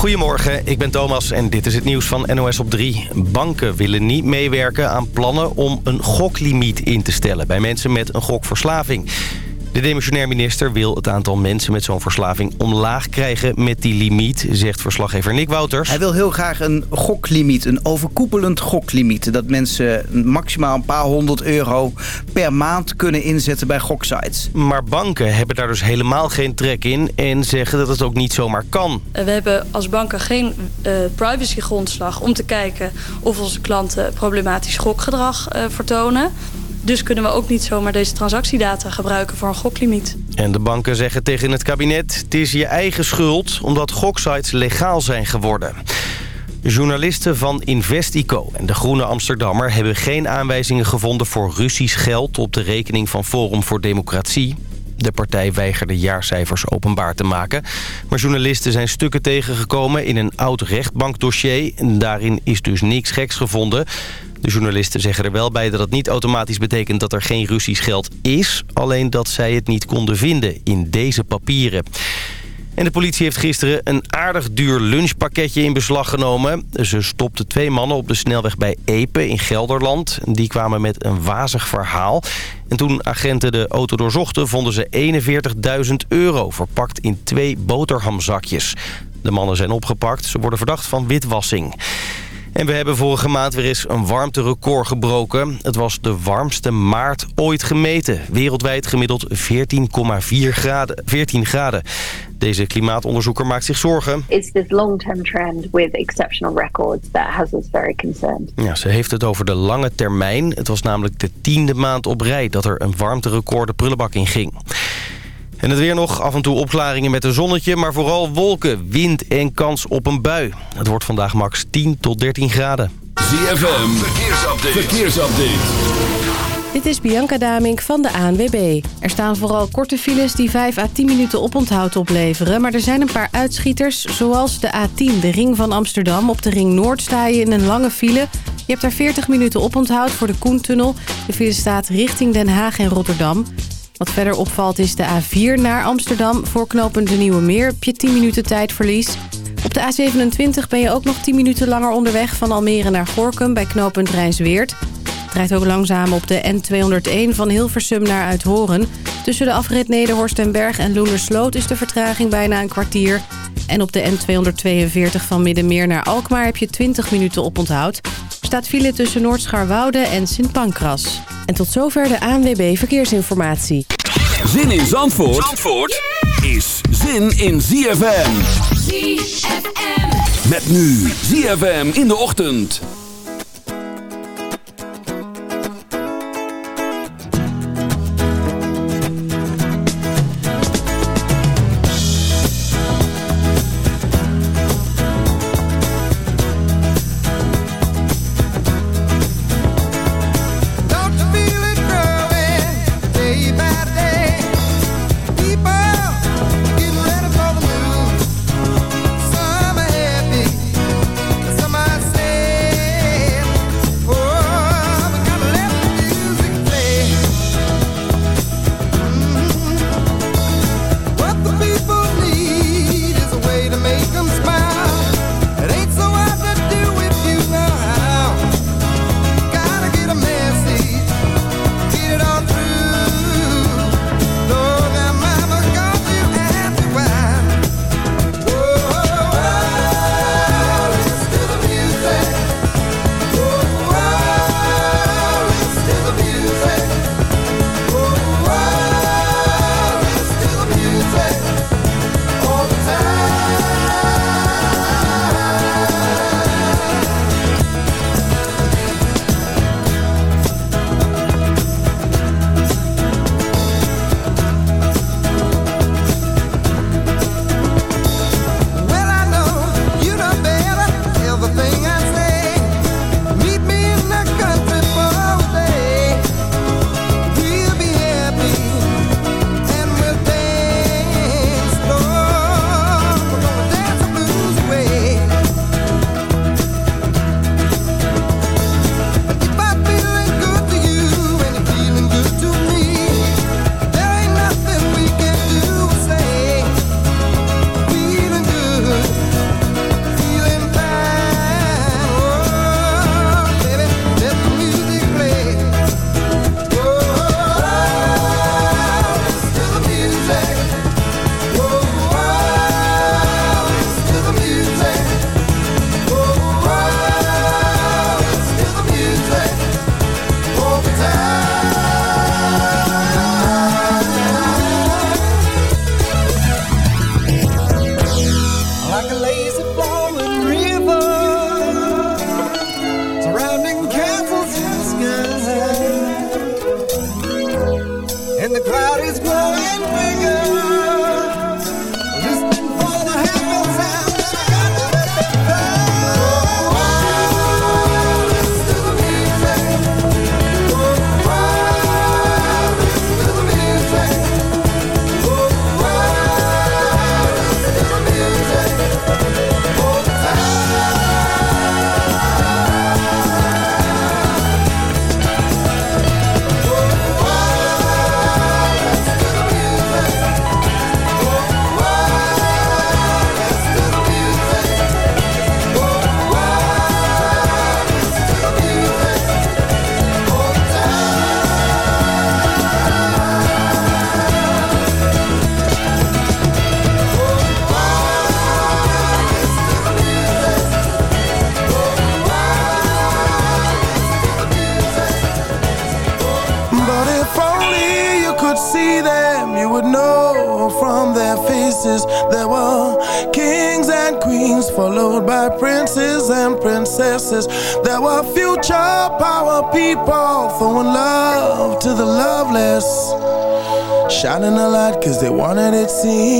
Goedemorgen, ik ben Thomas en dit is het nieuws van NOS op 3. Banken willen niet meewerken aan plannen om een goklimiet in te stellen... bij mensen met een gokverslaving. De demissionair minister wil het aantal mensen met zo'n verslaving omlaag krijgen met die limiet, zegt verslaggever Nick Wouters. Hij wil heel graag een goklimiet, een overkoepelend goklimiet. Dat mensen maximaal een paar honderd euro per maand kunnen inzetten bij goksites. Maar banken hebben daar dus helemaal geen trek in en zeggen dat het ook niet zomaar kan. We hebben als banken geen uh, privacygrondslag om te kijken of onze klanten problematisch gokgedrag uh, vertonen. Dus kunnen we ook niet zomaar deze transactiedata gebruiken voor een goklimiet. En de banken zeggen tegen het kabinet... het is je eigen schuld omdat goksites legaal zijn geworden. Journalisten van Investico en de Groene Amsterdammer... hebben geen aanwijzingen gevonden voor Russisch geld... op de rekening van Forum voor Democratie. De partij weigerde jaarcijfers openbaar te maken. Maar journalisten zijn stukken tegengekomen in een oud rechtbankdossier. Daarin is dus niks geks gevonden. De journalisten zeggen er wel bij dat het niet automatisch betekent dat er geen Russisch geld is. Alleen dat zij het niet konden vinden in deze papieren. En de politie heeft gisteren een aardig duur lunchpakketje in beslag genomen. Ze stopten twee mannen op de snelweg bij Epe in Gelderland. Die kwamen met een wazig verhaal. En toen agenten de auto doorzochten vonden ze 41.000 euro verpakt in twee boterhamzakjes. De mannen zijn opgepakt. Ze worden verdacht van witwassing. En we hebben vorige maand weer eens een warmterecord gebroken. Het was de warmste maart ooit gemeten. Wereldwijd gemiddeld 14,4 graden, 14 graden. Deze klimaatonderzoeker maakt zich zorgen. It's this long-term trend with exceptional records that has us very concerned. Ja, ze heeft het over de lange termijn. Het was namelijk de tiende maand op rij dat er een warmterecord de prullenbak in ging. En het weer nog, af en toe opklaringen met een zonnetje... maar vooral wolken, wind en kans op een bui. Het wordt vandaag max 10 tot 13 graden. ZFM, verkeersupdate. verkeersupdate. Dit is Bianca Damink van de ANWB. Er staan vooral korte files die 5 à 10 minuten oponthoud opleveren... maar er zijn een paar uitschieters, zoals de A10, de ring van Amsterdam. Op de ring Noord sta je in een lange file... Je hebt daar 40 minuten oponthoud voor de Koentunnel. De file staat richting Den Haag en Rotterdam. Wat verder opvalt is de A4 naar Amsterdam. Voor knooppunt de Nieuwe Meer heb je 10 minuten tijdverlies. Op de A27 ben je ook nog 10 minuten langer onderweg van Almere naar Gorkum bij knooppunt Rijnsweert. Het rijdt ook langzaam op de N201 van Hilversum naar Uithoren. Tussen de afrit Nederhorst en Berg en Loenersloot is de vertraging bijna een kwartier. En op de N242 van Middenmeer naar Alkmaar heb je 20 minuten oponthoud. Er staat file tussen Noordscharwoude en Sint Pancras. En tot zover de ANWB Verkeersinformatie. Zin in Zandvoort, Zandvoort is zin in ZFM. ZFM. Met nu ZFM in de ochtend. They wanted it seen.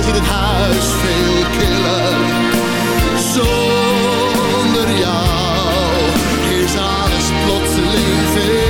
Ziet in het huis veel killer. Zonder jou is alles plotseling veel.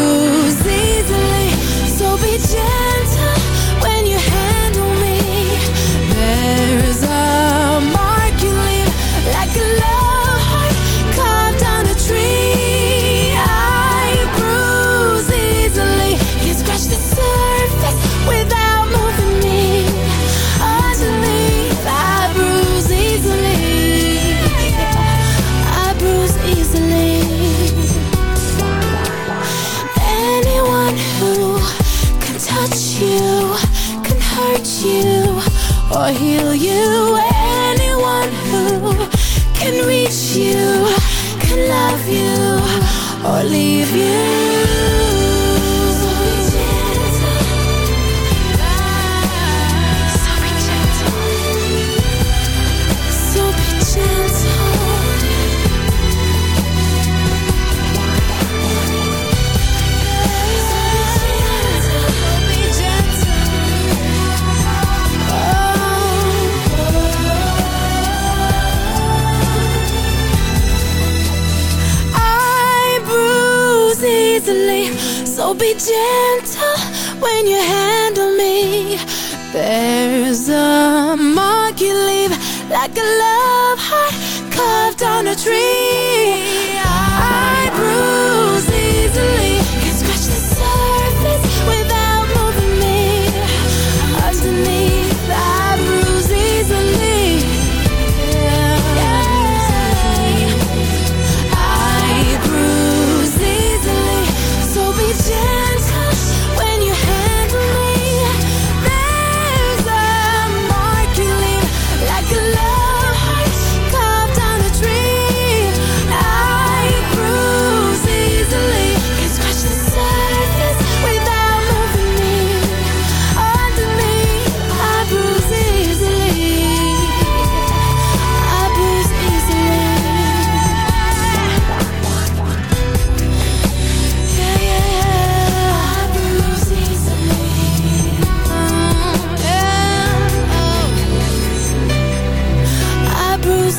heal you. Be gentle when you handle me. There's a mark you leave like a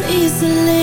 easily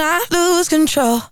I lose control?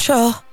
Control?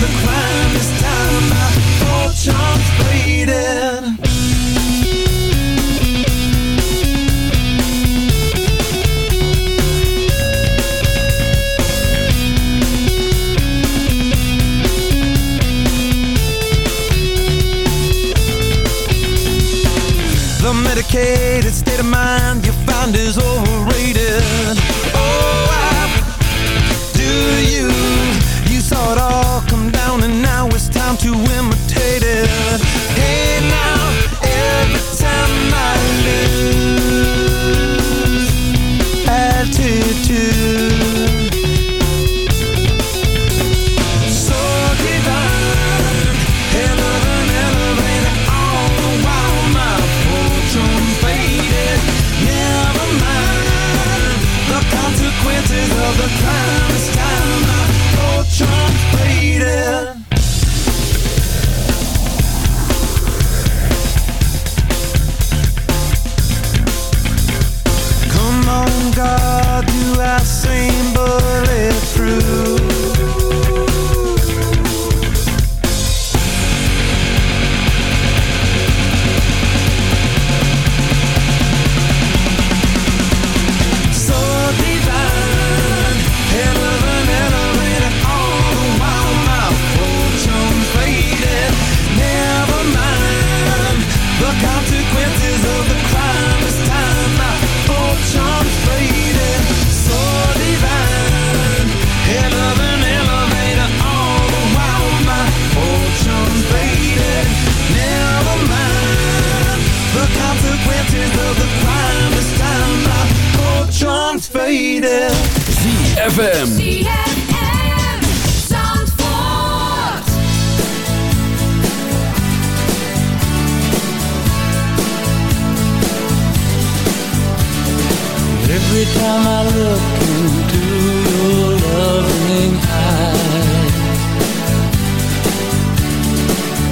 the crowd. realities of the finest time my whole charm's faded ZFM ZFM Every time I look into your loving eyes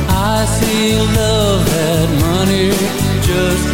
I see love that money just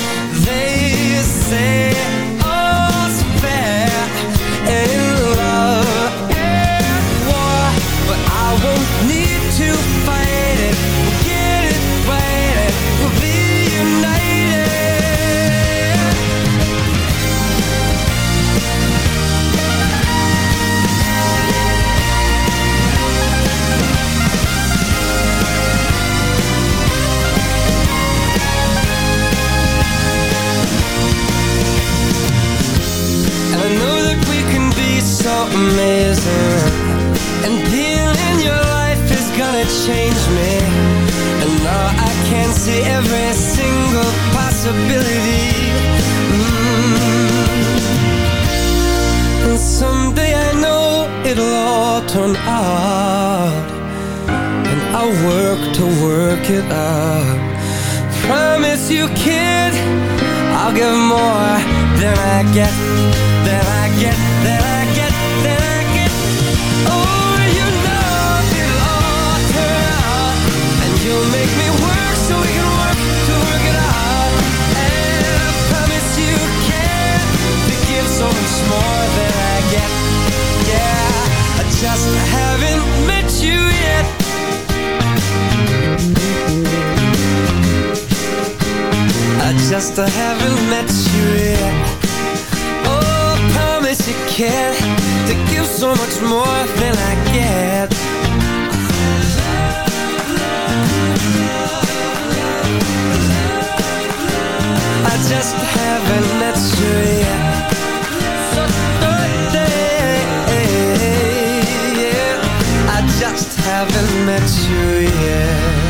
haven't met you yet.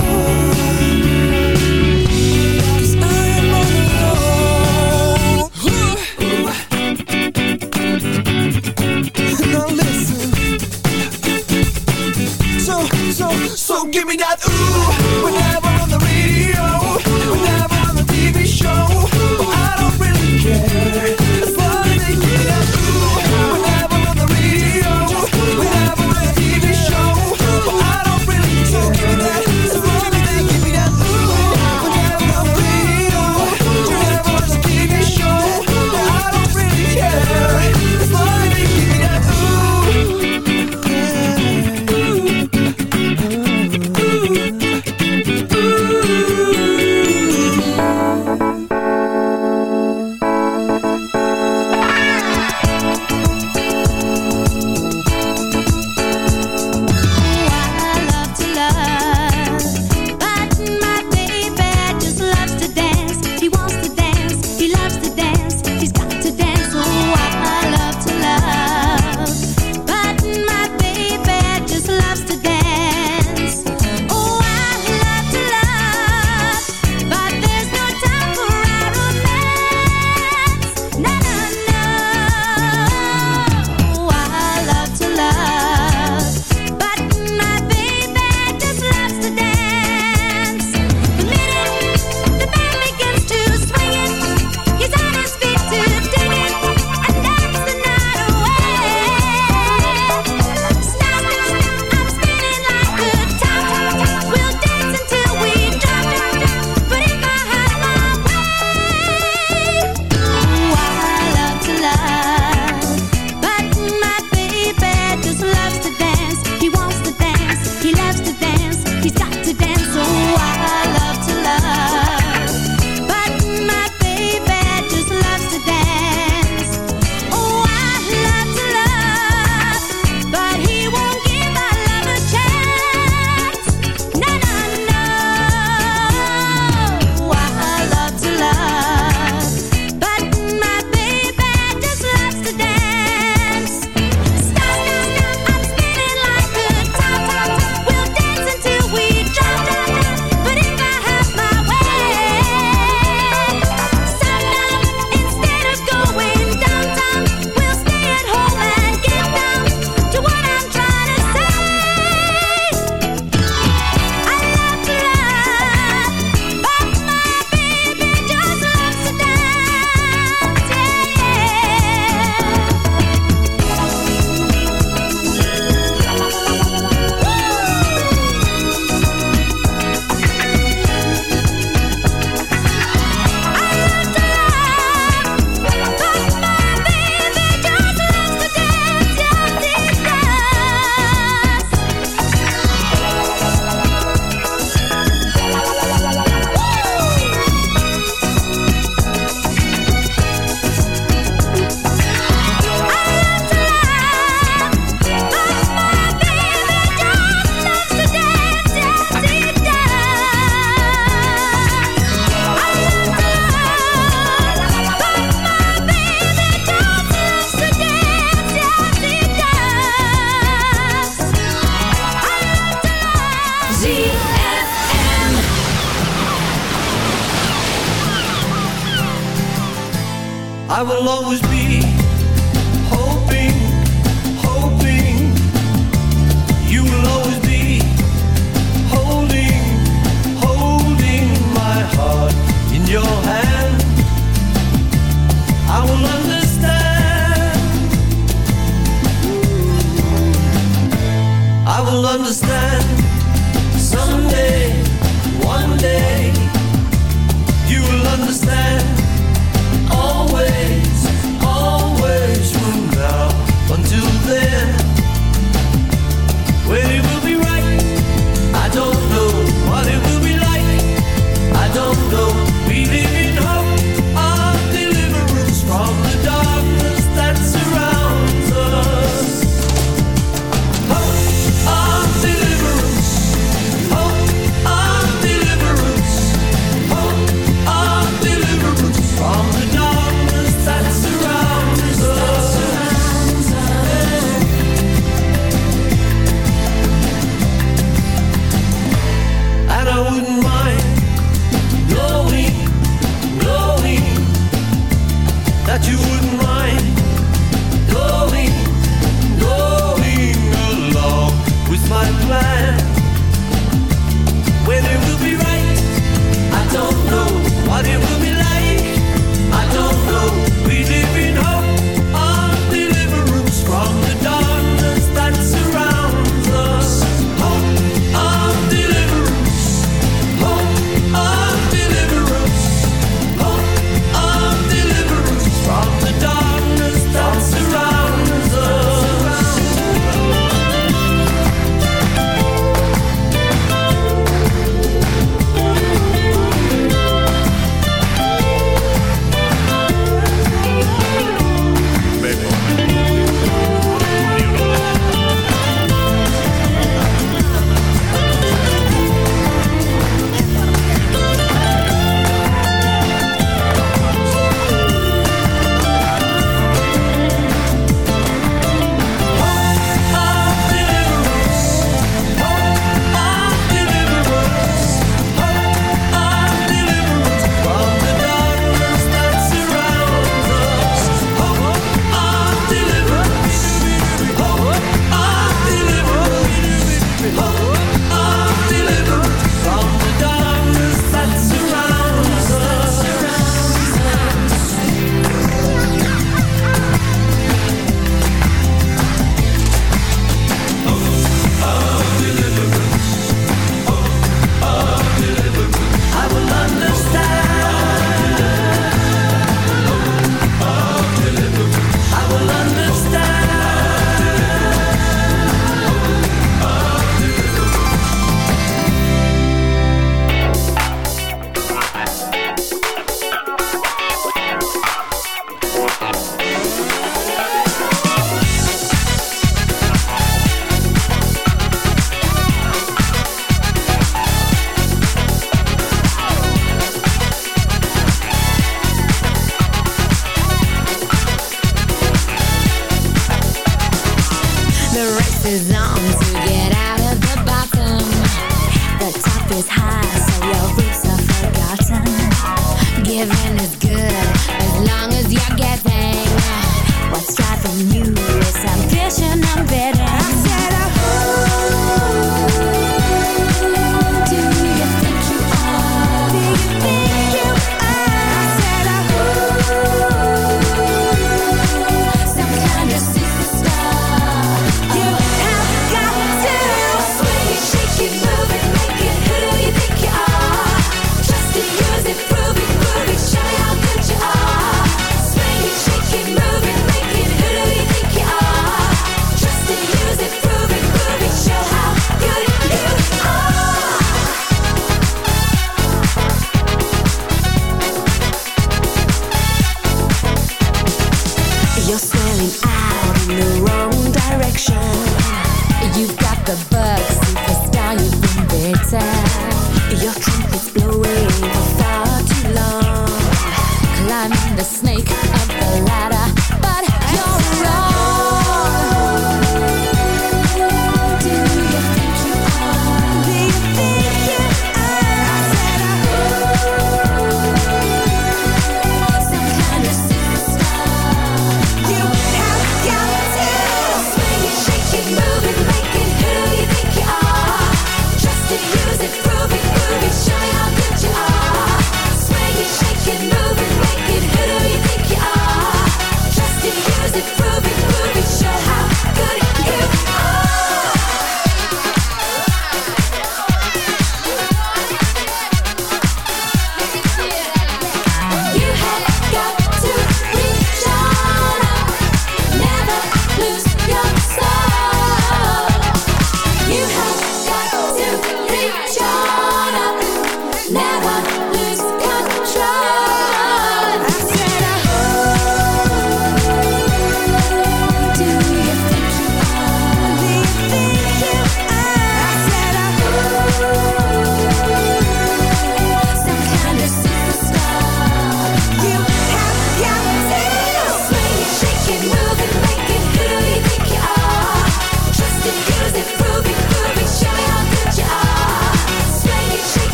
Oh. I will always be